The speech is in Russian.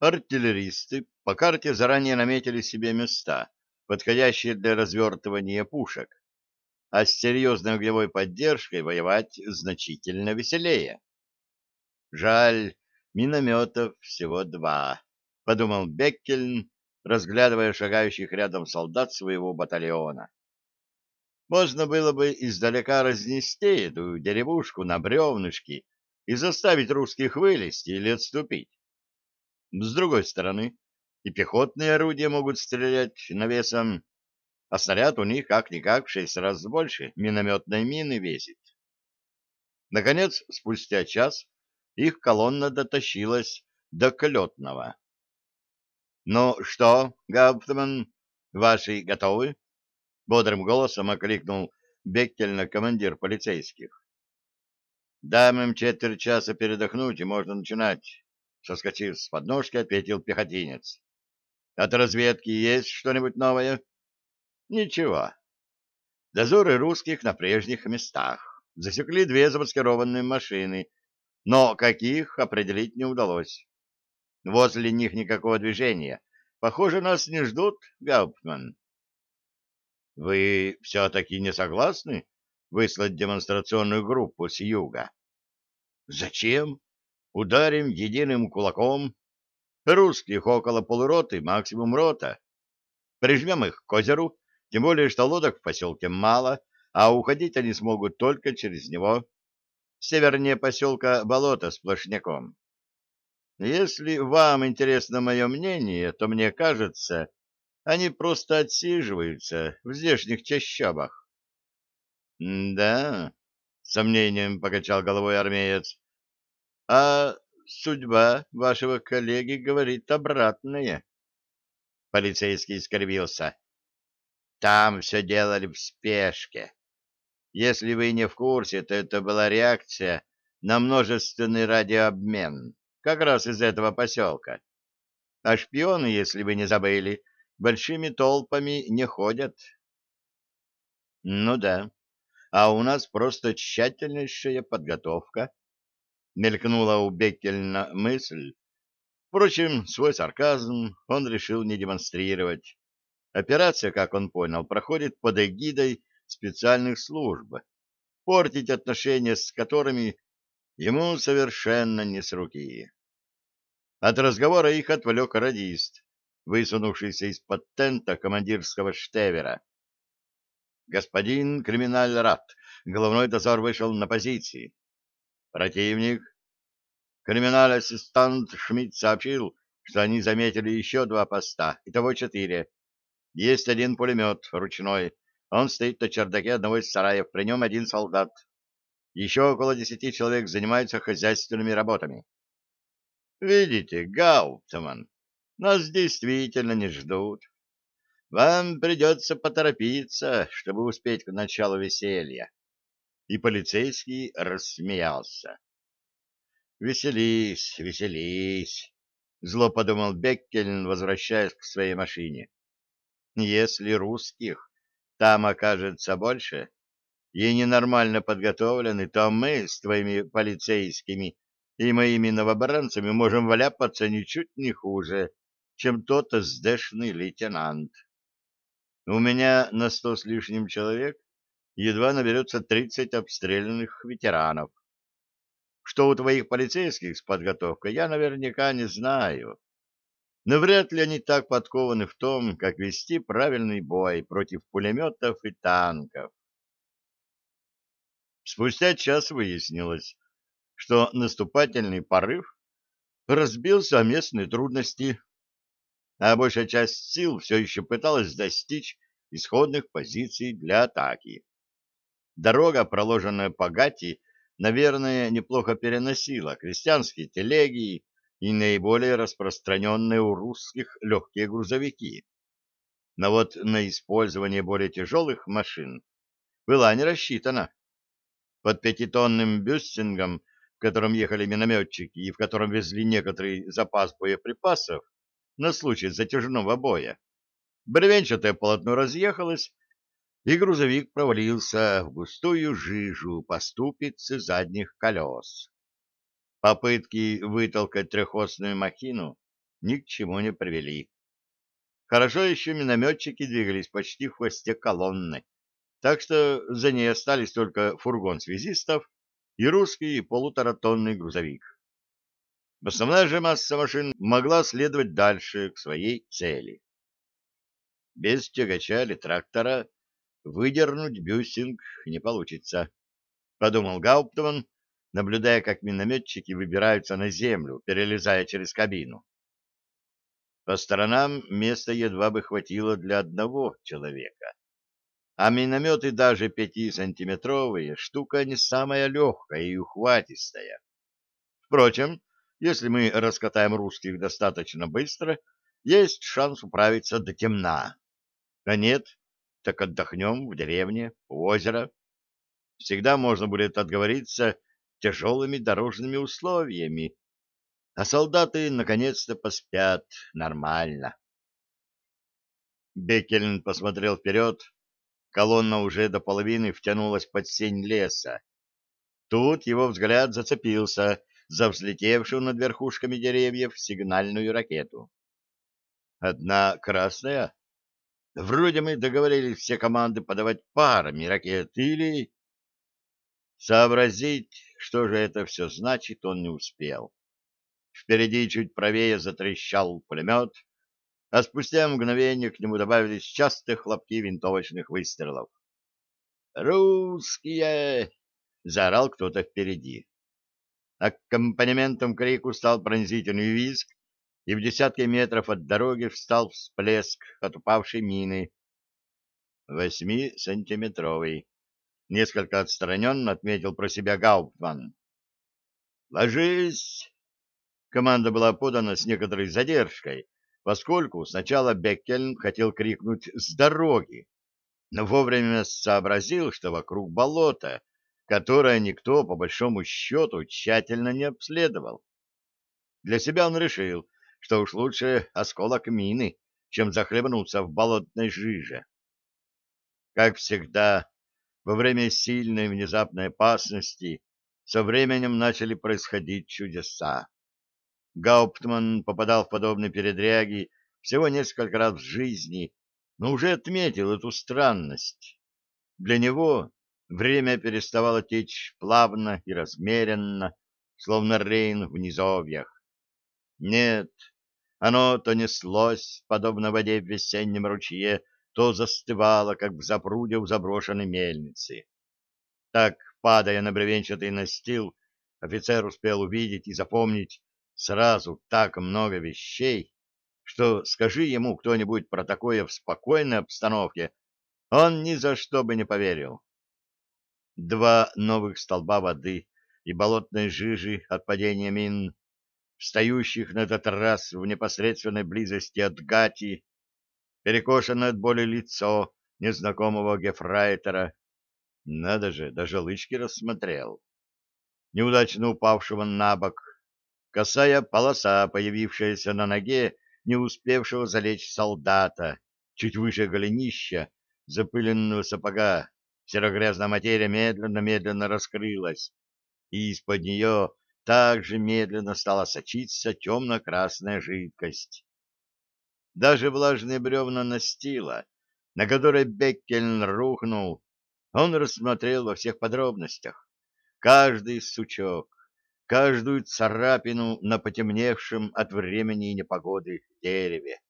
Артиллеристы по карте заранее наметили себе места, подходящие для развертывания пушек, а с серьезной огневой поддержкой воевать значительно веселее. Жаль, минометов всего два, — подумал Беккельн, разглядывая шагающих рядом солдат своего батальона. Можно было бы издалека разнести эту деревушку на бревнышки и заставить русских вылезти или отступить. С другой стороны, и пехотные орудия могут стрелять навесом, а снаряд у них как-никак в шесть раз больше минометной мины весит. Наконец, спустя час, их колонна дотащилась до Клетного. — Ну что, Гауптман, ваши готовы? — бодрым голосом окликнул Беккельна командир полицейских. — Дам им четверть часа передохнуть, и можно начинать. Соскочив с подножки, ответил пехотинец. От разведки есть что-нибудь новое? Ничего. Дозоры русских на прежних местах. Засекли две замаскированные машины, но каких определить не удалось. Возле них никакого движения. Похоже, нас не ждут, Гауптман. Вы все-таки не согласны выслать демонстрационную группу с юга? Зачем? Ударим единым кулаком. Русских около полуроты, максимум рота. Прижмем их к озеру, тем более, что лодок в поселке мало, а уходить они смогут только через него. Севернее поселка болото сплошняком. Если вам интересно мое мнение, то мне кажется, они просто отсиживаются в здешних чащобах. — Да, — сомнением покачал головой армеец, а судьба вашего коллеги говорит обратное. Полицейский скорбился. Там все делали в спешке. Если вы не в курсе, то это была реакция на множественный радиообмен, как раз из этого поселка. А шпионы, если вы не забыли, большими толпами не ходят. Ну да, а у нас просто тщательнейшая подготовка Мелькнула у Беккельна мысль. Впрочем, свой сарказм он решил не демонстрировать. Операция, как он понял, проходит под эгидой специальных служб, портить отношения с которыми ему совершенно не с руки. От разговора их отвлек радист, высунувшийся из-под тента командирского штевера. «Господин криминаль-рад, головной дозор вышел на позиции. Противник. Криминальный ассистант Шмидт сообщил, что они заметили еще два поста, итого четыре. Есть один пулемет ручной. Он стоит на чердаке одного из сараев, при нем один солдат. Еще около десяти человек занимаются хозяйственными работами. Видите, Гауптман, нас действительно не ждут. Вам придется поторопиться, чтобы успеть к началу веселья и полицейский рассмеялся. «Веселись, веселись!» — зло подумал Беккельн, возвращаясь к своей машине. «Если русских там окажется больше, и ненормально подготовлены, то мы с твоими полицейскими и моими новобранцами можем валяпаться ничуть не хуже, чем тот сдэшный лейтенант. У меня на сто с лишним человек едва наберется 30 обстрелянных ветеранов. Что у твоих полицейских с подготовкой, я наверняка не знаю. Но вряд ли они так подкованы в том, как вести правильный бой против пулеметов и танков. Спустя час выяснилось, что наступательный порыв разбился о местные трудности, а большая часть сил все еще пыталась достичь исходных позиций для атаки. Дорога, проложенная по Гати, наверное, неплохо переносила крестьянские телеги и наиболее распространенные у русских легкие грузовики. Но вот на использование более тяжелых машин была не рассчитана. Под пятитонным бюстингом, в котором ехали минометчики и в котором везли некоторый запас боеприпасов на случай затяжного боя, бревенчатое полотно разъехалось, и грузовик провалился в густую жижу по ступице задних колес. Попытки вытолкать трехосную махину ни к чему не привели. Хорошо еще минометчики двигались почти в хвосте колонны, так что за ней остались только фургон связистов и русский полуторатонный грузовик. Основная же масса машин могла следовать дальше к своей цели. Без тягача или трактора выдернуть бюстинг не получится, — подумал Гауптман, наблюдая, как минометчики выбираются на землю, перелезая через кабину. По сторонам места едва бы хватило для одного человека. А минометы даже пятисантиметровые штука не самая легкая и ухватистая. Впрочем, если мы раскатаем русских достаточно быстро, есть шанс управиться до темна. А нет, так отдохнем в деревне, у озера. Всегда можно будет отговориться тяжелыми дорожными условиями, а солдаты наконец-то поспят нормально. Беккельн посмотрел вперед. Колонна уже до половины втянулась под сень леса. Тут его взгляд зацепился за взлетевшую над верхушками деревьев сигнальную ракету. Одна красная? Вроде мы договорились все команды подавать парами ракет, или... Сообразить, что же это все значит, он не успел. Впереди чуть правее затрещал пулемет, а спустя мгновение к нему добавились частые хлопки винтовочных выстрелов. «Русские!» — заорал кто-то впереди. Аккомпанементом крику стал пронзительный визг, и в десятке метров от дороги встал всплеск от упавшей мины. Восьмисантиметровый. Несколько отстраненно отметил про себя Гауптман. «Ложись!» Команда была подана с некоторой задержкой, поскольку сначала Беккельн хотел крикнуть «с дороги», но вовремя сообразил, что вокруг болото, которое никто, по большому счету, тщательно не обследовал. Для себя он решил, что уж лучше осколок мины, чем захлебнуться в болотной жиже. Как всегда, во время сильной внезапной опасности со временем начали происходить чудеса. Гауптман попадал в подобные передряги всего несколько раз в жизни, но уже отметил эту странность. Для него время переставало течь плавно и размеренно, словно рейн в низовьях. Нет, оно то неслось, подобно воде в весеннем ручье, то застывало, как в запруде у заброшенной мельницы. Так, падая на бревенчатый настил, офицер успел увидеть и запомнить сразу так много вещей, что скажи ему кто-нибудь про такое в спокойной обстановке, он ни за что бы не поверил. Два новых столба воды и болотной жижи от падения мин, встающих на этот раз в непосредственной близости от Гати, перекошенное от боли лицо незнакомого гефрайтера. Надо же, даже лычки рассмотрел. Неудачно упавшего на бок косая полоса, появившаяся на ноге не успевшего залечь солдата, чуть выше голенища, запыленного сапога, серогрязная материя медленно-медленно раскрылась, и из-под нее также медленно стала сочиться темно-красная жидкость. Даже влажные бревна настила, на которые Беккельн рухнул, он рассмотрел во всех подробностях. Каждый сучок, каждую царапину на потемневшем от времени и непогоды дереве.